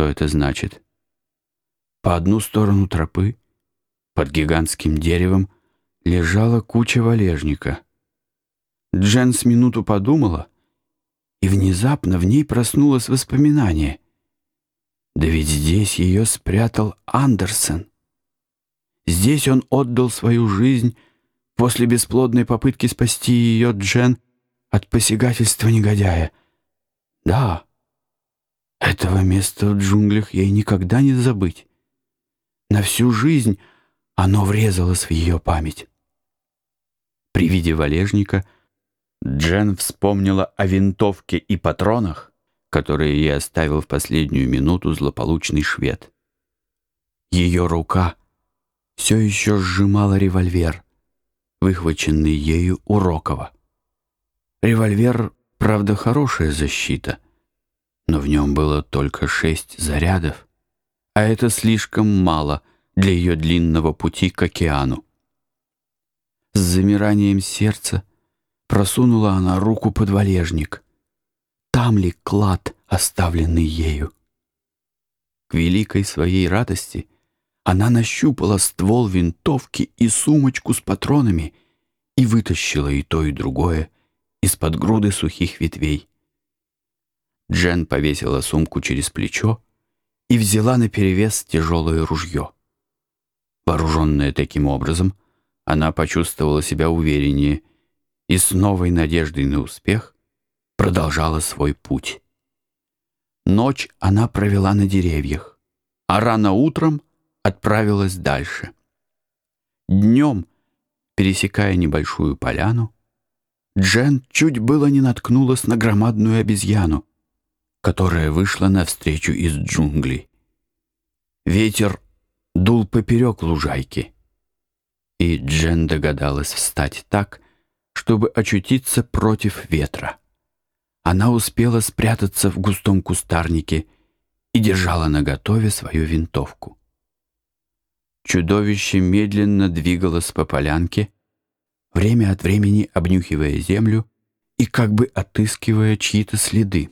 что это значит. По одну сторону тропы, под гигантским деревом, лежала куча валежника. Джен с минуту подумала, и внезапно в ней проснулось воспоминание. Да ведь здесь ее спрятал Андерсон. Здесь он отдал свою жизнь после бесплодной попытки спасти ее, Джен, от посягательства негодяя. Да, этого места в джунглях ей никогда не забыть. На всю жизнь оно врезалось в ее память. При виде валежника Джен вспомнила о винтовке и патронах, которые ей оставил в последнюю минуту злополучный швед. Ее рука все еще сжимала револьвер, выхваченный ею у Рокова. Револьвер, правда, хорошая защита, но в нем было только шесть зарядов, а это слишком мало для ее длинного пути к океану. С замиранием сердца просунула она руку под валежник. Там ли клад, оставленный ею? К великой своей радости она нащупала ствол винтовки и сумочку с патронами и вытащила и то, и другое из-под груды сухих ветвей. Джен повесила сумку через плечо и взяла наперевес тяжелое ружье. Вооруженная таким образом, она почувствовала себя увереннее и с новой надеждой на успех продолжала свой путь. Ночь она провела на деревьях, а рано утром отправилась дальше. Днем, пересекая небольшую поляну, Джен чуть было не наткнулась на громадную обезьяну, которая вышла навстречу из джунглей. Ветер дул поперек лужайки, и Джен догадалась встать так, чтобы очутиться против ветра. Она успела спрятаться в густом кустарнике и держала наготове свою винтовку. Чудовище медленно двигалось по полянке, время от времени обнюхивая землю и как бы отыскивая чьи-то следы.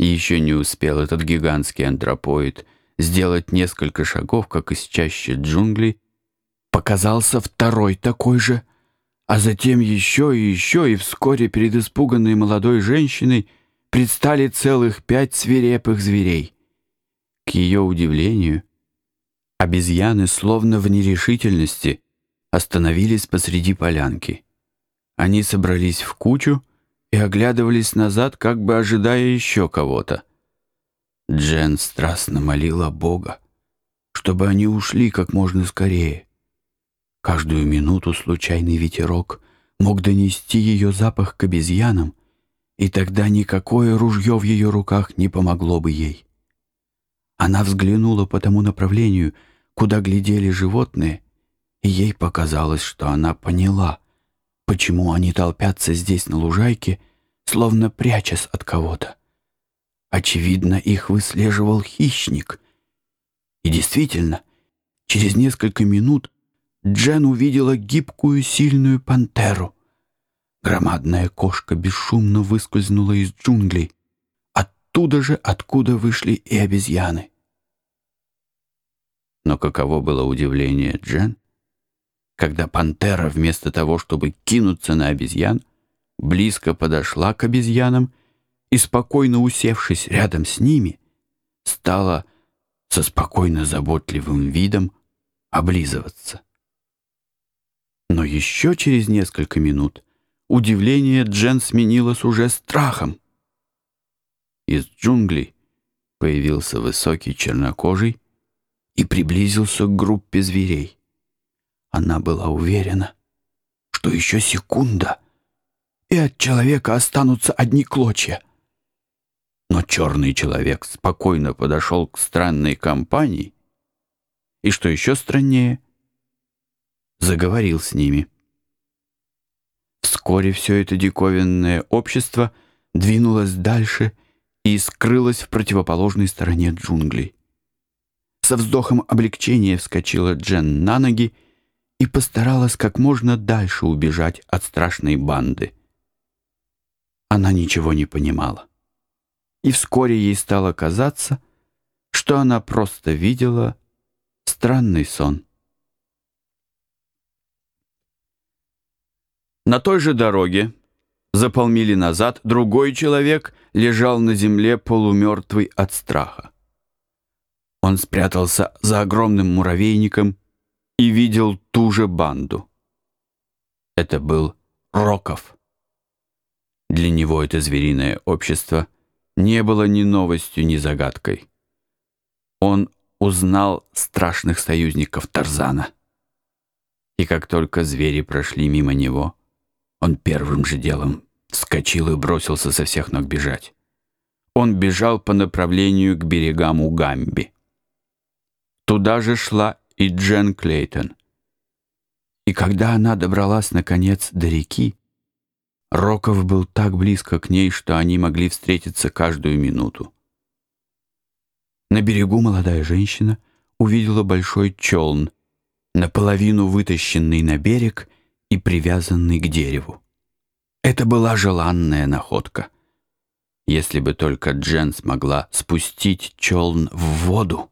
И еще не успел этот гигантский антропоид сделать несколько шагов, как из чащи джунглей показался второй такой же, а затем еще и еще, и вскоре перед испуганной молодой женщиной предстали целых пять свирепых зверей. К ее удивлению, обезьяны, словно в нерешительности, остановились посреди полянки. Они собрались в кучу и оглядывались назад, как бы ожидая еще кого-то. Джен страстно молила Бога, чтобы они ушли как можно скорее. Каждую минуту случайный ветерок мог донести ее запах к обезьянам, и тогда никакое ружье в ее руках не помогло бы ей. Она взглянула по тому направлению, куда глядели животные, и ей показалось, что она поняла, почему они толпятся здесь на лужайке, словно прячась от кого-то. Очевидно, их выслеживал хищник. И действительно, через несколько минут Джен увидела гибкую, сильную пантеру. Громадная кошка бесшумно выскользнула из джунглей, оттуда же, откуда вышли и обезьяны. Но каково было удивление Джен, когда пантера вместо того, чтобы кинуться на обезьян, близко подошла к обезьянам и, спокойно усевшись рядом с ними, стала со спокойно заботливым видом облизываться. Но еще через несколько минут удивление Джен сменилось уже страхом. Из джунглей появился высокий чернокожий и приблизился к группе зверей. Она была уверена, что еще секунда, и от человека останутся одни клочья. Но черный человек спокойно подошел к странной компании, и, что еще страннее, заговорил с ними. Вскоре все это диковинное общество двинулось дальше и скрылось в противоположной стороне джунглей. Со вздохом облегчения вскочила Джен на ноги и постаралась как можно дальше убежать от страшной банды. Она ничего не понимала. И вскоре ей стало казаться, что она просто видела странный сон. На той же дороге, за полмили назад, другой человек лежал на земле полумертвый от страха. Он спрятался за огромным муравейником и видел ту же банду. Это был Роков. Для него это звериное общество не было ни новостью, ни загадкой. Он узнал страшных союзников Тарзана. И как только звери прошли мимо него, он первым же делом вскочил и бросился со всех ног бежать. Он бежал по направлению к берегам Угамби. Туда же шла и Джен Клейтон. И когда она добралась, наконец, до реки, Роков был так близко к ней, что они могли встретиться каждую минуту. На берегу молодая женщина увидела большой челн, наполовину вытащенный на берег и привязанный к дереву. Это была желанная находка. Если бы только Джен смогла спустить челн в воду,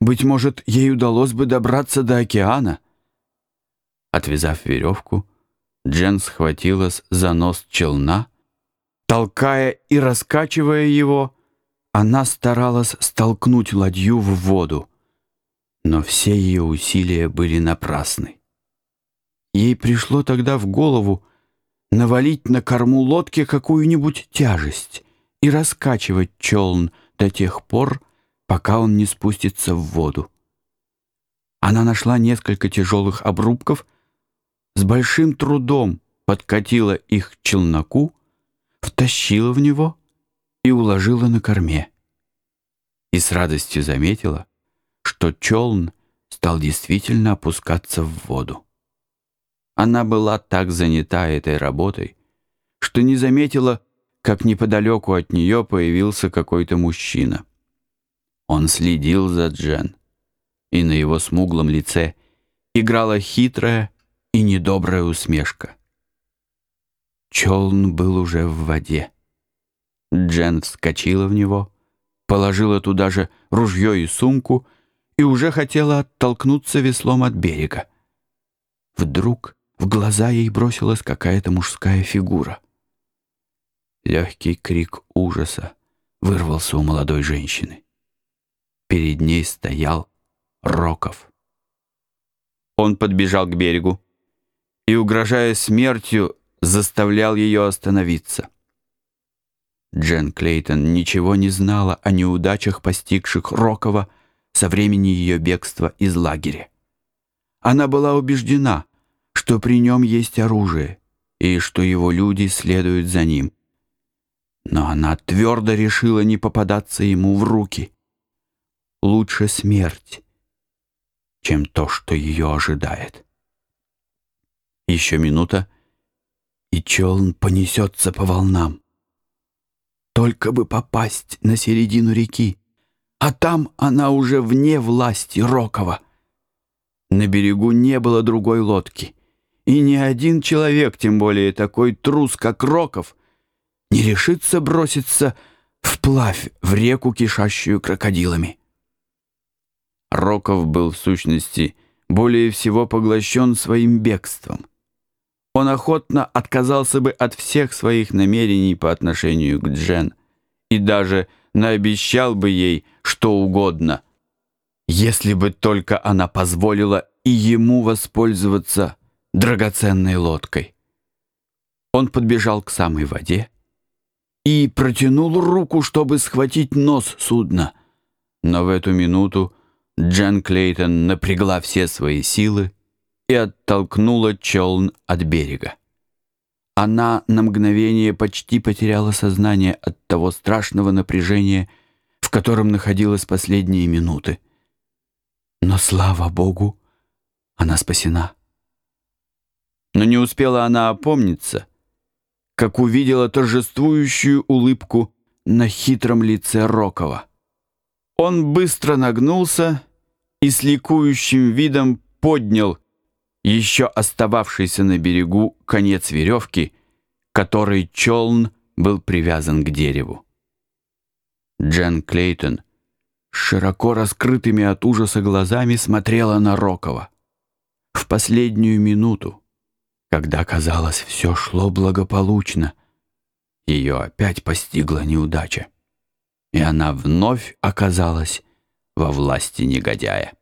быть может, ей удалось бы добраться до океана. Отвязав веревку, Джен схватилась за нос челна, толкая и раскачивая его, она старалась столкнуть ладью в воду, но все ее усилия были напрасны. Ей пришло тогда в голову навалить на корму лодки какую-нибудь тяжесть и раскачивать челн до тех пор, пока он не спустится в воду. Она нашла несколько тяжелых обрубков, с большим трудом подкатила их к челноку, втащила в него и уложила на корме. И с радостью заметила, что челн стал действительно опускаться в воду. Она была так занята этой работой, что не заметила, как неподалеку от нее появился какой-то мужчина. Он следил за Джен, и на его смуглом лице играла хитрая и недобрая усмешка. Челн был уже в воде. Джен вскочила в него, положила туда же ружье и сумку и уже хотела оттолкнуться веслом от берега. Вдруг в глаза ей бросилась какая-то мужская фигура. Легкий крик ужаса вырвался у молодой женщины. Перед ней стоял Роков. Он подбежал к берегу и, угрожая смертью, заставлял ее остановиться. Джен Клейтон ничего не знала о неудачах, постигших Рокова со времени ее бегства из лагеря. Она была убеждена, что при нем есть оружие и что его люди следуют за ним. Но она твердо решила не попадаться ему в руки лучше смерть, чем то, что ее ожидает. Еще минута, и челн понесется по волнам. Только бы попасть на середину реки, а там она уже вне власти Рокова. На берегу не было другой лодки, и ни один человек, тем более такой трус, как Роков, не решится броситься вплавь в реку, кишащую крокодилами. Роков был, в сущности, более всего поглощен своим бегством. Он охотно отказался бы от всех своих намерений по отношению к Джен и даже наобещал бы ей что угодно, если бы только она позволила и ему воспользоваться драгоценной лодкой. Он подбежал к самой воде и протянул руку, чтобы схватить нос судна, но в эту минуту Джен Клейтон напрягла все свои силы и оттолкнула челн от берега. Она на мгновение почти потеряла сознание от того страшного напряжения, в котором находилась последние минуты. Но, слава Богу, она спасена. Но не успела она опомниться, как увидела торжествующую улыбку на хитром лице Рокова. Он быстро нагнулся и с ликующим видом поднял еще остававшийся на берегу конец веревки, которой челн был привязан к дереву. Джен Клейтон широко раскрытыми от ужаса глазами смотрела на Рокова. В последнюю минуту, когда, казалось, все шло благополучно, ее опять постигла неудача, и она вновь оказалась во власти негодяя.